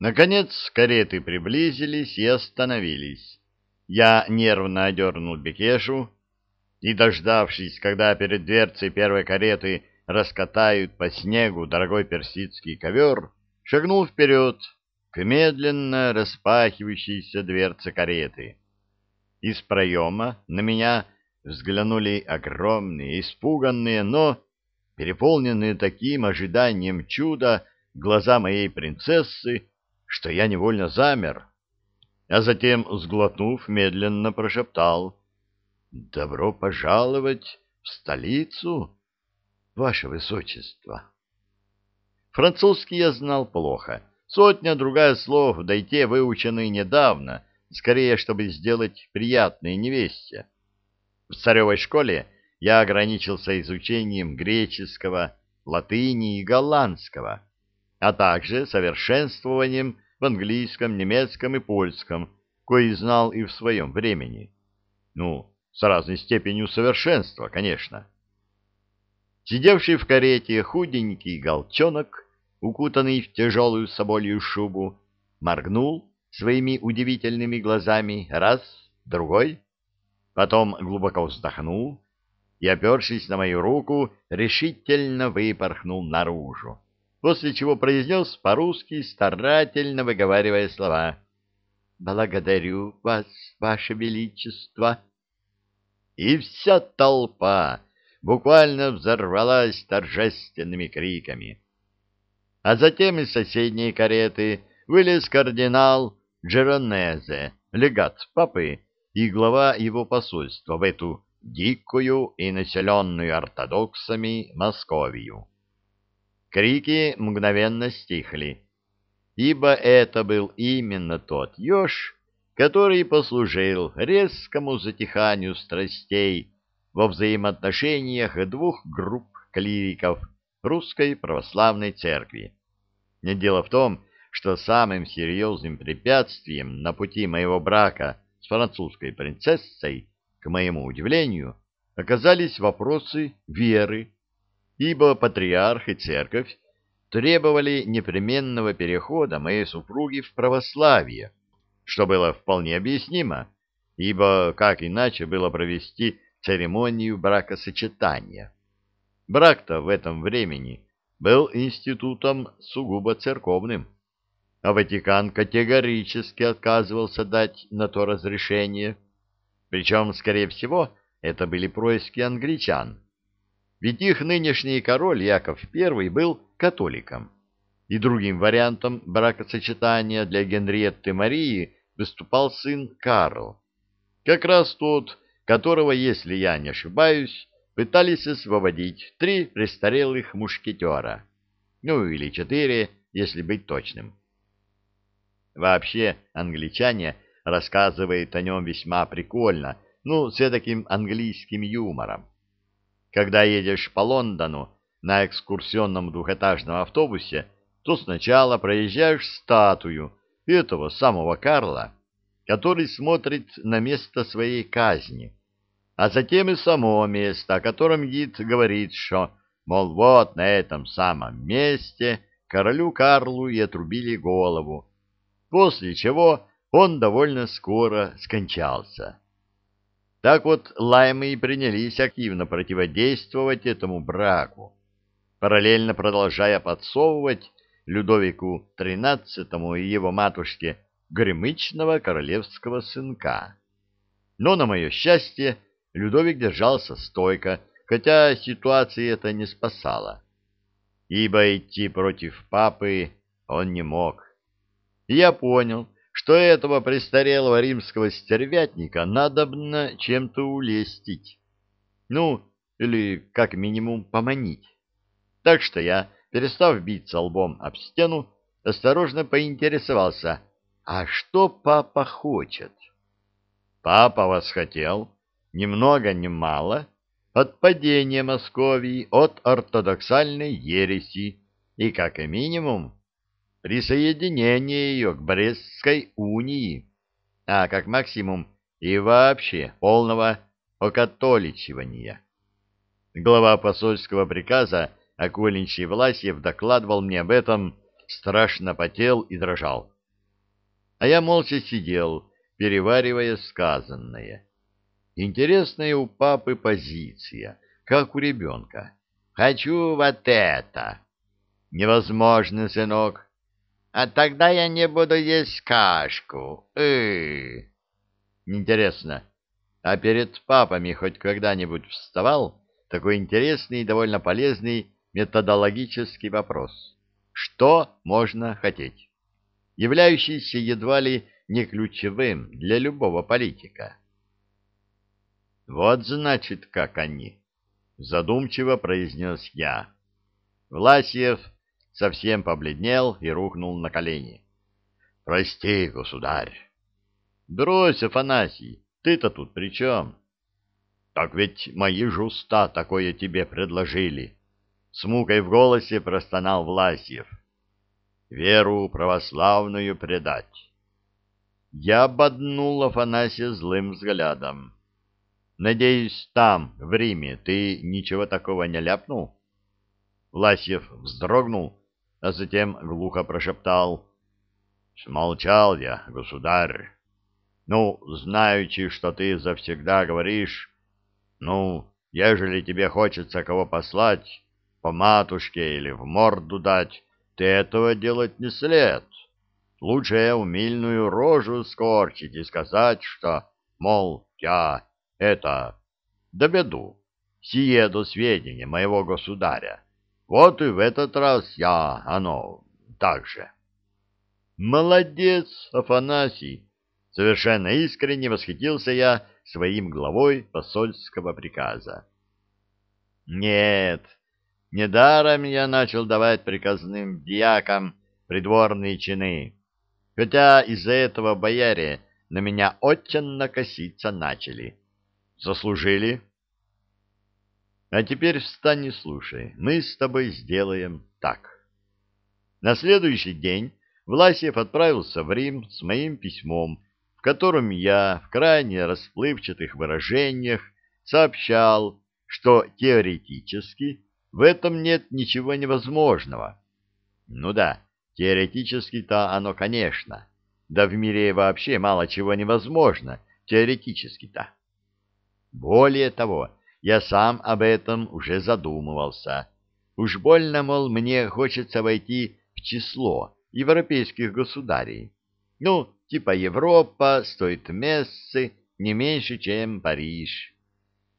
Наконец кареты приблизились и остановились. Я нервно одернул Бекешу и, дождавшись, когда перед дверцей первой кареты раскатают по снегу дорогой персидский ковер, шагнул вперед к медленно распахивающейся дверце кареты. Из проема на меня взглянули огромные, испуганные, но переполненные таким ожиданием чуда глаза моей принцессы, что я невольно замер, а затем, сглотнув, медленно прошептал «Добро пожаловать в столицу, ваше высочество». Французский я знал плохо, сотня-другая слов, да и те выученные недавно, скорее, чтобы сделать приятные невесте. В царевой школе я ограничился изучением греческого, латыни и голландского, а также совершенствованием в английском, немецком и польском, кое знал и в своем времени. Ну, с разной степенью совершенства, конечно. Сидевший в карете худенький голчонок, укутанный в тяжелую соболью шубу, моргнул своими удивительными глазами раз, другой, потом глубоко вздохнул и, опершись на мою руку, решительно выпорхнул наружу после чего произнес по-русски, старательно выговаривая слова «Благодарю вас, ваше величество». И вся толпа буквально взорвалась торжественными криками. А затем из соседней кареты вылез кардинал Джеронезе, легат папы и глава его посольства в эту дикую и населенную ортодоксами Московию. Крики мгновенно стихли, ибо это был именно тот еж, который послужил резкому затиханию страстей во взаимоотношениях двух групп клириков Русской Православной Церкви. Дело в том, что самым серьезным препятствием на пути моего брака с французской принцессой, к моему удивлению, оказались вопросы веры ибо патриарх и церковь требовали непременного перехода моей супруги в православие, что было вполне объяснимо, ибо как иначе было провести церемонию бракосочетания. Брак-то в этом времени был институтом сугубо церковным, а Ватикан категорически отказывался дать на то разрешение, причем, скорее всего, это были происки англичан, ведь их нынешний король Яков I был католиком, и другим вариантом бракосочетания для Генриетты Марии выступал сын Карл, как раз тот, которого, если я не ошибаюсь, пытались освободить три престарелых мушкетера, ну или четыре, если быть точным. Вообще, англичане рассказывают о нем весьма прикольно, ну, с таким английским юмором. Когда едешь по Лондону на экскурсионном двухэтажном автобусе, то сначала проезжаешь статую этого самого Карла, который смотрит на место своей казни, а затем и само место, о котором гид говорит, что, мол, вот на этом самом месте королю Карлу и отрубили голову, после чего он довольно скоро скончался. Так вот, лаймы и принялись активно противодействовать этому браку, параллельно продолжая подсовывать Людовику XIII и его матушке гремычного королевского сынка. Но, на мое счастье, Людовик держался стойко, хотя ситуация это не спасала, ибо идти против папы он не мог. И я понял, что этого престарелого римского стервятника надобно чем-то улестить. Ну, или как минимум поманить. Так что я, перестав биться лбом об стену, осторожно поинтересовался, а что папа хочет? Папа вас хотел, ни много ни мало, от падения Московии от ортодоксальной ереси и, как минимум, присоединение ее к Брестской унии, а как максимум и вообще полного окатоличивания. Глава посольского приказа Акулинчий Власьев докладывал мне об этом страшно потел и дрожал. А я молча сидел, переваривая сказанное. Интересная у папы позиция, как у ребенка. «Хочу вот это!» «Невозможно, сынок!» «А тогда я не буду есть кашку!» «Э-э-э!» «Интересно, а перед папами хоть когда-нибудь вставал такой интересный и довольно полезный методологический вопрос. Что можно хотеть? Являющийся едва ли не ключевым для любого политика. Вот значит, как они, задумчиво произнес я. Власьев совсем побледнел и рухнул на колени. Прости, государь. Брось, Афанасий, ты-то тут при чем? Так ведь мои же уста такое тебе предложили. С мукой в голосе простонал Власьев. Веру православную предать. Я ободнул Афанасия злым взглядом. Надеюсь, там, в Риме, ты ничего такого не ляпнул? Власьев вздрогнул, а затем глухо прошептал. Смолчал я, государь. Ну, знаючи, что ты завсегда говоришь, ну, ежели тебе хочется кого послать, по матушке или в морду дать, ты этого делать не след. Лучше умильную рожу скорчить и сказать, что, мол, я это, да беду, сие до сведения моего государя. Вот и в этот раз я, оно, так же. Молодец, Афанасий! Совершенно искренне восхитился я своим главой посольского приказа. Нет, недаром я начал давать приказным дьякам придворные чины, хотя из-за этого бояре на меня очень накоситься начали. Заслужили? А теперь встань и слушай. Мы с тобой сделаем так. На следующий день Власьев отправился в Рим с моим письмом в котором я в крайне расплывчатых выражениях сообщал, что теоретически в этом нет ничего невозможного. Ну да, теоретически-то оно, конечно. Да в мире вообще мало чего невозможно, теоретически-то. Более того, я сам об этом уже задумывался. Уж больно, мол, мне хочется войти в число европейских государей. Ну, типа Европа стоит мессы не меньше, чем Париж.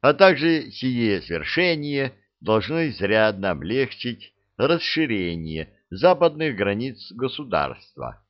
А также сие свершение должно изрядно облегчить расширение западных границ государства,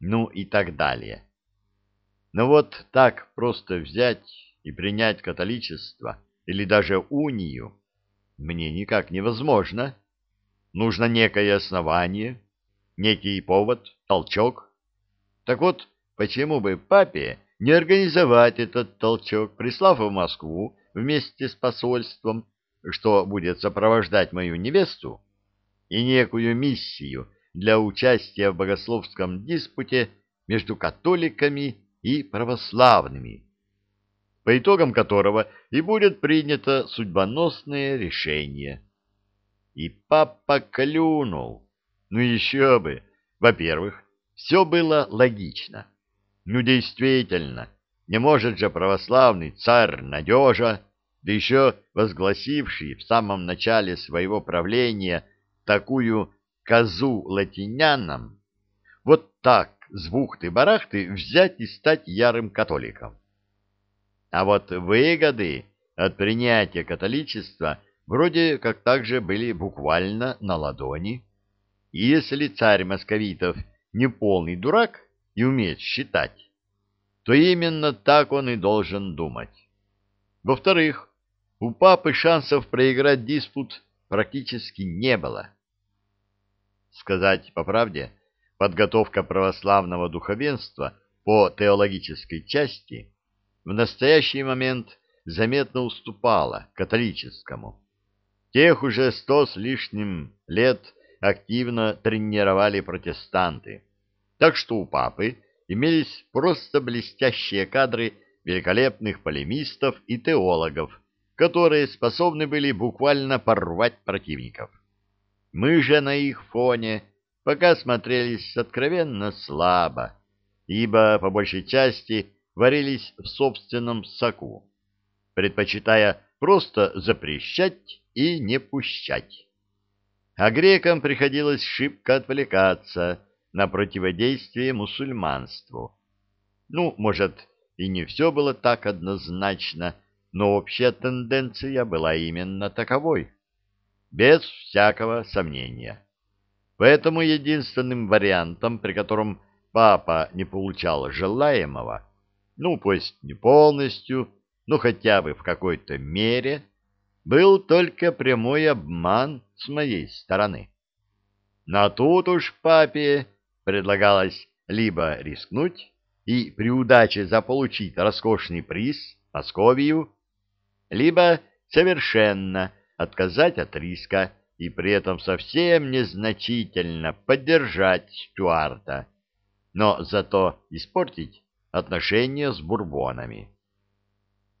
ну и так далее. Но вот так просто взять и принять католичество или даже унию мне никак невозможно. Нужно некое основание, некий повод, толчок. Так вот, Почему бы папе не организовать этот толчок, прислав в Москву вместе с посольством, что будет сопровождать мою невесту, и некую миссию для участия в богословском диспуте между католиками и православными, по итогам которого и будет принято судьбоносное решение. И папа клюнул. Ну еще бы. Во-первых, все было логично. Ну, действительно, не может же православный царь надежа, да еще возгласивший в самом начале своего правления такую козу латинянам, вот так с бухты-барахты взять и стать ярым католиком. А вот выгоды от принятия католичества вроде как также были буквально на ладони. И если царь московитов не полный дурак, и умеет считать, то именно так он и должен думать. Во-вторых, у папы шансов проиграть диспут практически не было. Сказать по правде, подготовка православного духовенства по теологической части в настоящий момент заметно уступала католическому. Тех уже сто с лишним лет активно тренировали протестанты так что у папы имелись просто блестящие кадры великолепных полемистов и теологов, которые способны были буквально порвать противников. Мы же на их фоне пока смотрелись откровенно слабо, ибо по большей части варились в собственном соку, предпочитая просто запрещать и не пущать. А грекам приходилось шибко отвлекаться на противодействие мусульманству. Ну, может, и не все было так однозначно, но общая тенденция была именно таковой, без всякого сомнения. Поэтому единственным вариантом, при котором папа не получал желаемого, ну, пусть не полностью, но хотя бы в какой-то мере, был только прямой обман с моей стороны. Но тут уж папе предлагалось либо рискнуть и при удаче заполучить роскошный приз, Московию, либо совершенно отказать от риска и при этом совсем незначительно поддержать Стюарта, но зато испортить отношения с бурбонами.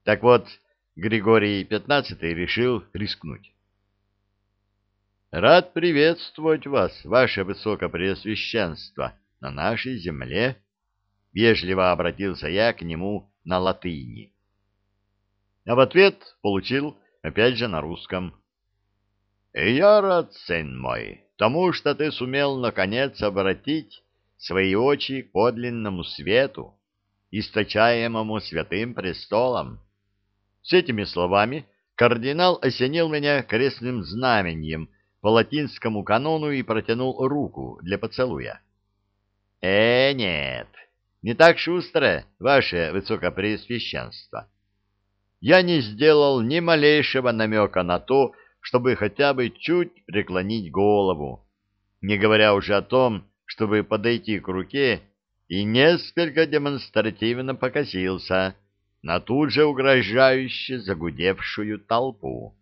Так вот, Григорий XV решил рискнуть. «Рад приветствовать вас, ваше высокопреосвященство, на нашей земле», — вежливо обратился я к нему на латыни. А в ответ получил, опять же, на русском. «И я рад, сын мой, тому, что ты сумел, наконец, обратить свои очи к подлинному свету, источаемому святым престолом». С этими словами кардинал осенил меня крестным знаменем по латинскому канону и протянул руку для поцелуя. «Э, нет, не так шустро, ваше высокопреосвященство. Я не сделал ни малейшего намека на то, чтобы хотя бы чуть преклонить голову, не говоря уже о том, чтобы подойти к руке и несколько демонстративно покосился, на тут же угрожающе загудевшую толпу.